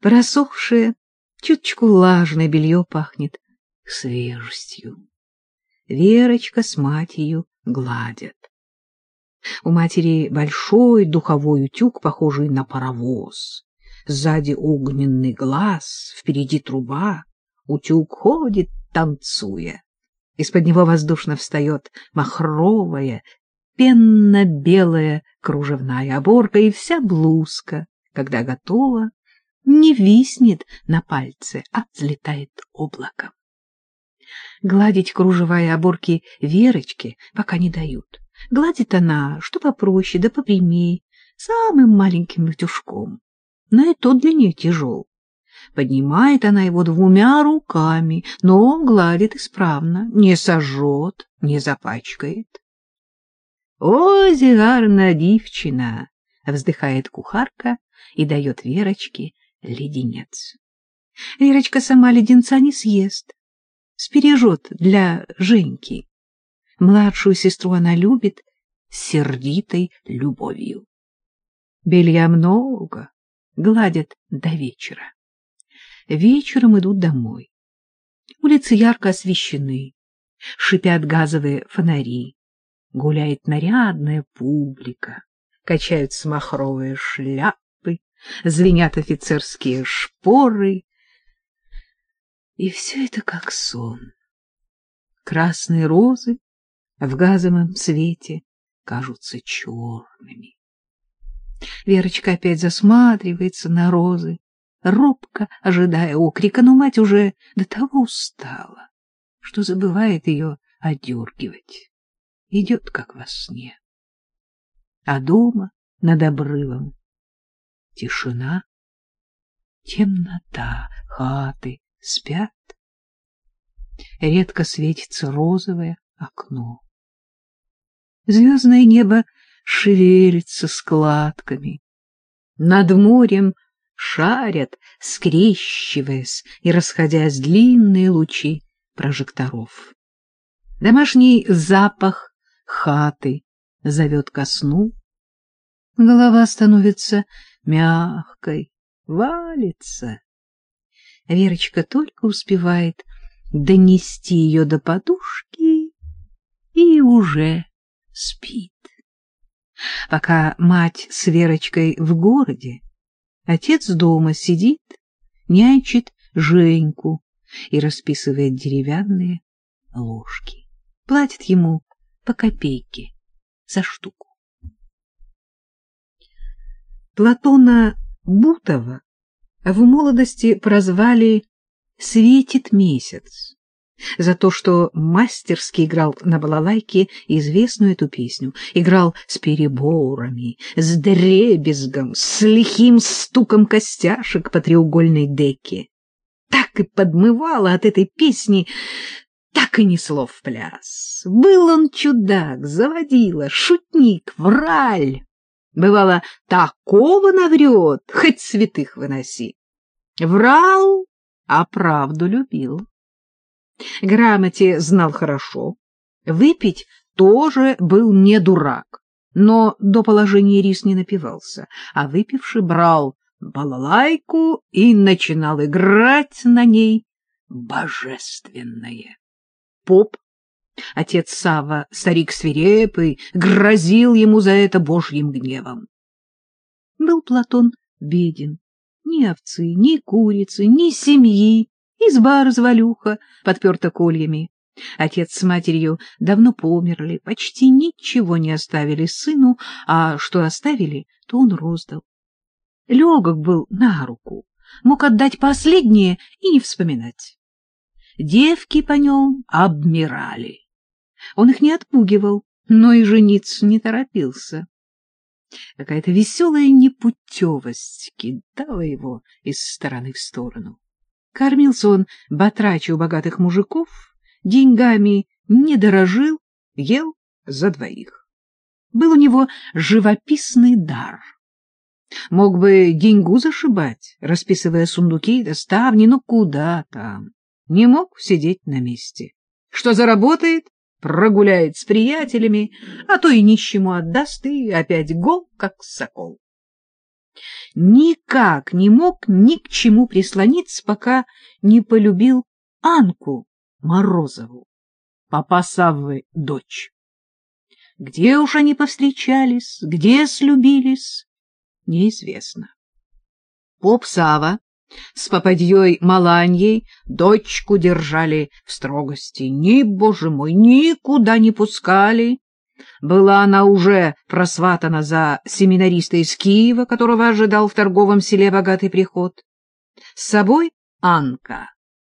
Просохшее, чуточку влажное белье пахнет свежестью. Верочка с матерью гладят. У матери большой духовой утюг, похожий на паровоз. Сзади огненный глаз, впереди труба. Утюг ходит, танцуя. Из-под него воздушно встает махровая, пенно-белая кружевная оборка, и вся блузка, когда готова, не виснет на пальце, а взлетает облаком. Гладить кружева и оборки Верочке пока не дают. Гладит она, что попроще, да попрямей, самым маленьким утюжком. Но и тот для нее тяжел. Поднимает она его двумя руками, но гладит исправно, не сожжет, не запачкает. — О, зигарна дівчина! — вздыхает кухарка и дает Верочке леденец. Верочка сама леденца не съест, спережет для Женьки. Младшую сестру она любит сердитой любовью. Белья много, гладят до вечера. Вечером идут домой. Улицы ярко освещены, шипят газовые фонари, гуляет нарядная публика, качаются махровые шляпы, звенят офицерские шпоры. И все это как сон. Красные розы в газовом свете кажутся черными. Верочка опять засматривается на розы, робко ожидая окрика, но мать уже до того устала, что забывает ее одергивать. Идет, как во сне. А дома, над обрывом, тишина, темнота, хаты спят. Редко светится розовое окно. Звездное небо шевелится складками. Над морем шарят, скрещиваясь и расходясь длинные лучи прожекторов. Домашний запах хаты зовет ко сну. Голова становится мягкой, валится. Верочка только успевает донести ее до подушки и уже спит. Пока мать с Верочкой в городе, отец дома сидит, нянчит Женьку и расписывает деревянные ложки. Платит ему по копейке за штуку. Платона Бутова в молодости прозвали «Светит месяц» за то, что мастерски играл на балалайке известную эту песню. Играл с переборами, с дребезгом, с лихим стуком костяшек по треугольной деке. Так и подмывало от этой песни, так и несло в пляс. Был он чудак, заводила, шутник, враль. Бывало, такого наврет, хоть святых выноси. Врал, а правду любил. Грамоте знал хорошо, выпить тоже был не дурак, но до положения рис не напивался, а выпивший брал балалайку и начинал играть на ней божественное. Поп, отец Сава, старик свирепый, грозил ему за это божьим гневом. Был Платон беден, ни овцы, ни курицы, ни семьи, изба развалюха, подперта кольями. Отец с матерью давно померли, почти ничего не оставили сыну, а что оставили, то он роздал. Легок был на руку, мог отдать последнее и не вспоминать. Девки по нем обмирали. Он их не отпугивал, но и жениться не торопился. Какая-то веселая непутевость кидала его из стороны в сторону. Кормился он батрачи у богатых мужиков, деньгами не дорожил, ел за двоих. Был у него живописный дар. Мог бы деньгу зашибать, расписывая сундуки и доставни, но куда там. Не мог сидеть на месте. Что заработает, прогуляет с приятелями, а то и нищему отдаст, и опять гол, как сокол. никак не мог ни к чему прислониться, пока не полюбил Анку Морозову, папа Саввы дочь. Где уж они повстречались, где слюбились, неизвестно. Поп Сава с попадьей Маланьей дочку держали в строгости. Ни, боже мой, никуда не пускали. Была она уже просватана за семинариста из Киева, которого ожидал в торговом селе богатый приход. С собой Анка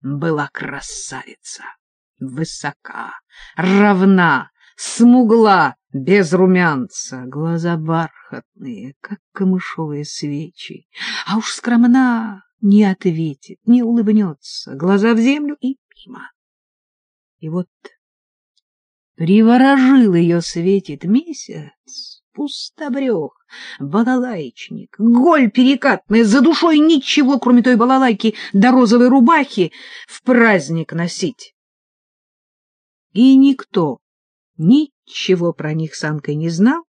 была красавица, высока, равна, смугла, без румянца, глаза бархатные, как камышовые свечи, а уж скромна, не ответит, не улыбнется, глаза в землю и мимо. И вот приворожил ее светит месяц, пустобрех, балалайчник, голь перекатная, за душой ничего, кроме той балалайки до розовой рубахи, в праздник носить. И никто ничего про них с Анкой не знал,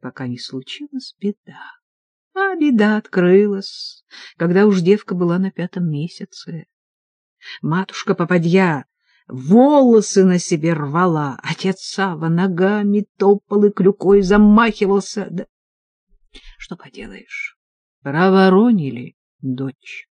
пока не случилась беда. А беда открылась, когда уж девка была на пятом месяце. Матушка-попадья волосы на себе рвала, отец Сава ногами топал и клюкой замахивался. Да что поделаешь, проворонили дочь.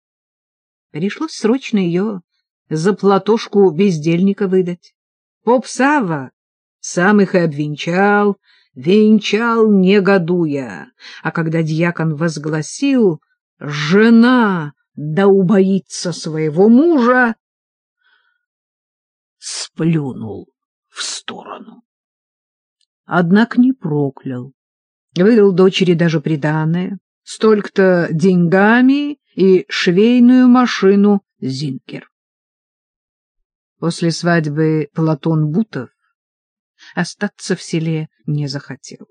Пришлось срочно ее за платошку бездельника выдать. Поп Сава сам их и обвенчал, венчал, негодуя. А когда дьякон возгласил «Жена да убоится своего мужа», сплюнул в сторону. Однако не проклял. Выдал дочери даже приданое, столько-то деньгами и швейную машину «Зинкер». После свадьбы Платон Бутов остаться в селе не захотел.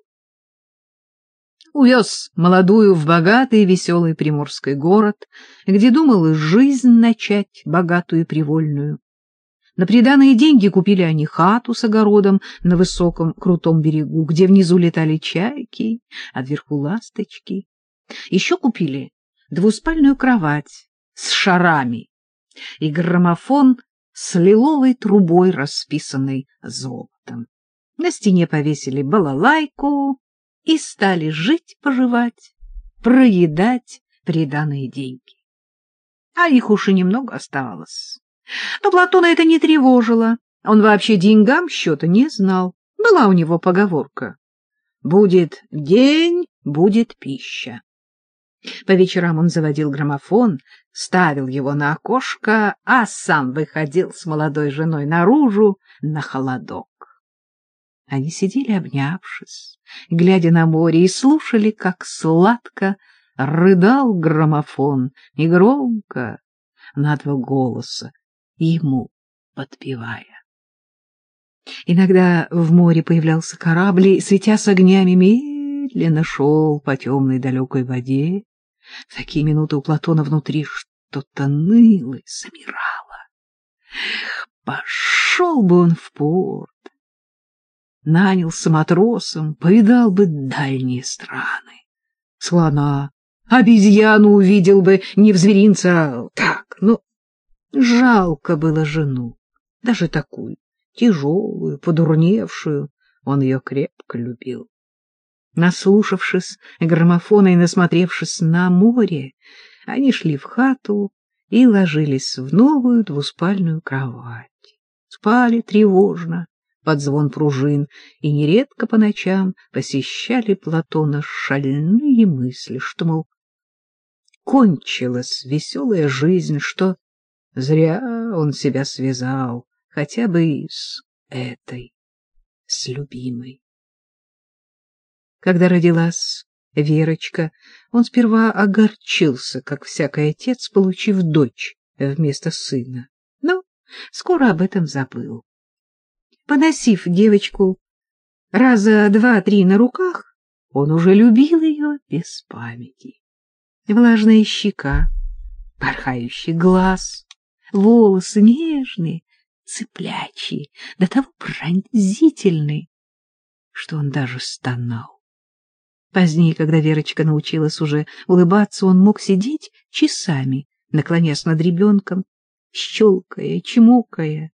Увез молодую в богатый и веселый приморский город, где думал жизнь начать богатую и привольную. На приданные деньги купили они хату с огородом на высоком крутом берегу, где внизу летали чайки, а вверху ласточки. Еще купили двуспальную кровать с шарами и граммофон с лиловой трубой, расписанной золотом. На стене повесили балалайку и стали жить-поживать, проедать приданные деньги. А их уж и немного оставалось. Но Платона это не тревожило. Он вообще деньгам счета не знал. Была у него поговорка. «Будет день, будет пища». По вечерам он заводил граммофон, ставил его на окошко, а сам выходил с молодой женой наружу на холодок. Они сидели, обнявшись, глядя на море, и слушали, как сладко рыдал граммофон, и громко, на два голоса, ему подпевая. Иногда в море появлялся корабль, и, светясь огнями, медленно шел по темной далекой воде. В такие минуты у Платона внутри что-то ныло и замирало. Пошел бы он в порт, нанялся матросом, повидал бы дальние страны. Слона, обезьяну увидел бы не в зверинце, а так, ну, жалко было жену, даже такую, тяжелую, подурневшую, он ее крепко любил. Наслушавшись граммофона и насмотревшись на море, они шли в хату и ложились в новую двуспальную кровать. Спали тревожно, под звон пружин, и нередко по ночам посещали Платона шальные мысли, что, мол, кончилась веселая жизнь, что зря он себя связал, хотя бы с этой, с любимой. Когда родилась Верочка, он сперва огорчился, как всякий отец, получив дочь вместо сына, но скоро об этом забыл. Поносив девочку раза два-три на руках, он уже любил ее без памяти. Влажная щека, порхающий глаз, волосы нежные, цыплячьи, до того пронзительные, что он даже стонал. Позднее, когда Верочка научилась уже улыбаться, он мог сидеть часами, наклонясь над ребенком, щелкая, чмокая,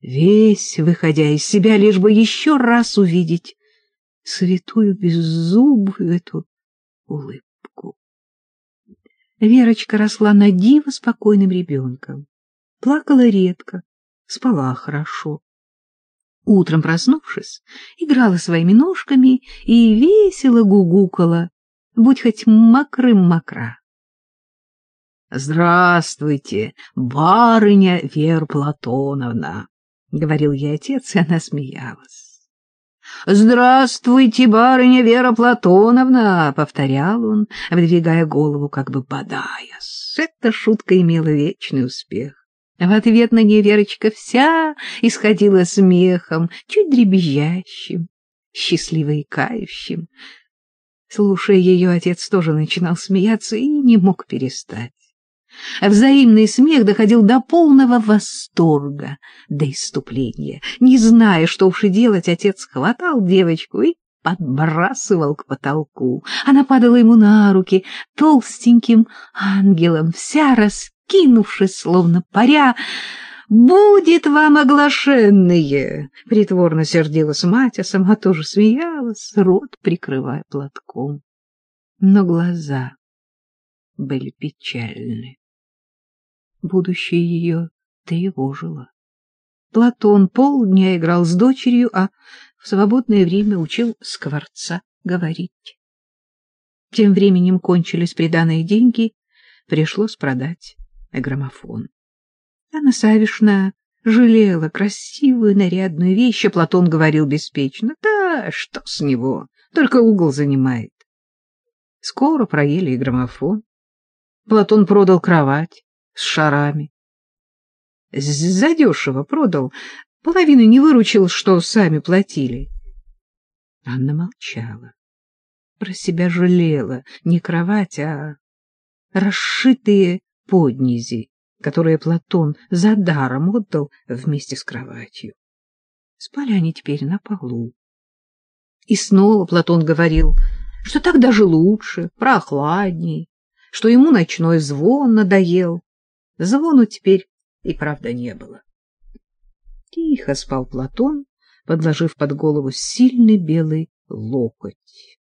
весь выходя из себя, лишь бы еще раз увидеть святую беззубую эту улыбку. Верочка росла на диво спокойным ребенком, плакала редко, спала хорошо. Утром проснувшись, играла своими ножками и весело гугукала, будь хоть мокрым мокра. — Здравствуйте, барыня Вера Платоновна, — говорил ей отец, и она смеялась. — Здравствуйте, барыня Вера Платоновна, — повторял он, выдвигая голову, как бы бодаясь. Эта шутка имела вечный успех. В ответ на нее Верочка вся исходила смехом, чуть дребезжащим, счастливо и кающим. Слушая ее, отец тоже начинал смеяться и не мог перестать. Взаимный смех доходил до полного восторга, до иступления. Не зная, что уж и делать, отец хватал девочку и подбрасывал к потолку. Она падала ему на руки толстеньким ангелом, вся раскинувшись, словно паря, «Будет вам оглашенные!» — притворно сердилась мать, а сама тоже смеялась, рот прикрывая платком. Но глаза были печальны. Будущее ее тревожило. Платон полдня играл с дочерью, а в свободное время учил скворца говорить. Тем временем кончились приданные деньги, пришлось продать граммофон. Анна Савишна жалела красивую нарядную вещь, а Платон говорил беспечно. Да, что с него, только угол занимает. Скоро проели и граммофон. Платон продал кровать с шарами. Задешево продал, половину не выручил, что сами платили. Анна молчала. Про себя жалела не кровать, а расшитые поднизи, которые Платон за даром отдал вместе с кроватью. Спали они теперь на полу. И снова Платон говорил, что так даже лучше, прохладней, что ему ночной звон надоел. Звону теперь и правда не было. Тихо спал Платон, подложив под голову сильный белый локоть.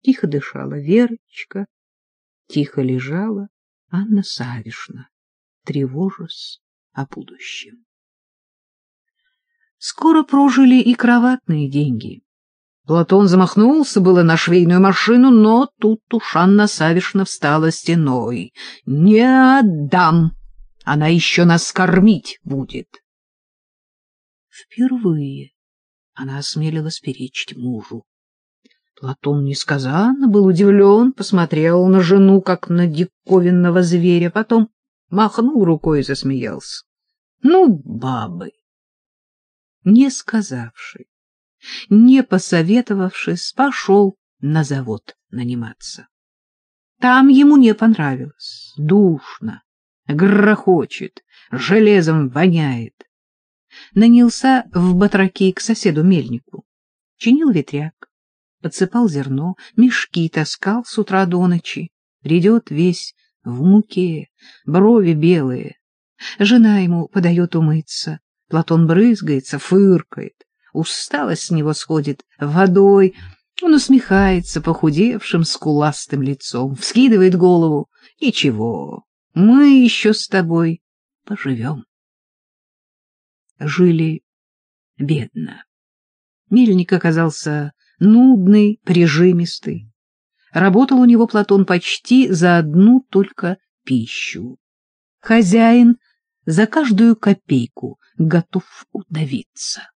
Тихо дышала Верочка, тихо лежала Анна Савишна, тревожась о будущем. Скоро прожили и кроватные деньги. Платон замахнулся было на швейную машину, но тут уж Анна Савишна встала стеной. «Не отдам! Она еще нас кормить будет!» Впервые она осмелилась перечить мужу. Платон несказанно был удивлен, посмотрел на жену, как на диковинного зверя, потом махнул рукой и засмеялся. Ну, бабы! Не сказавший, не посоветовавшись, пошел на завод наниматься. Там ему не понравилось, душно, грохочет, железом воняет. Нанялся в батраки к соседу-мельнику, чинил ветряк подсыпал зерно, мешки таскал с утра до ночи. Придет весь в муке, брови белые. Жена ему подает умыться. Платон брызгается, фыркает. Усталость с него сходит водой. Он усмехается похудевшим скуластым лицом, вскидывает голову. Ничего, мы еще с тобой поживем. Жили бедно. Мельник оказался нудный, прижимистый. Работал у него Платон почти за одну только пищу. Хозяин за каждую копейку готов удавиться.